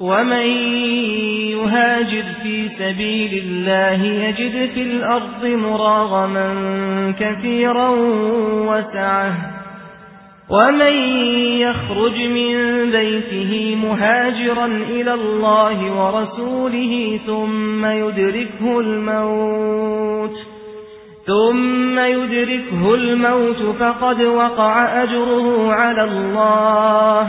ومن يهاجر في سبيل الله يجد في الأرض مراغما كثيرا وسعه ومن يخرج من بيته مهاجرا إلى الله ورسوله ثم يدركه الموت ثم يدركه الموت فقد وقع أجره على الله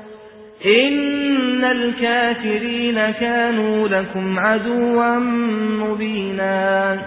إن الكافرين كانوا لكم عدوا مبينا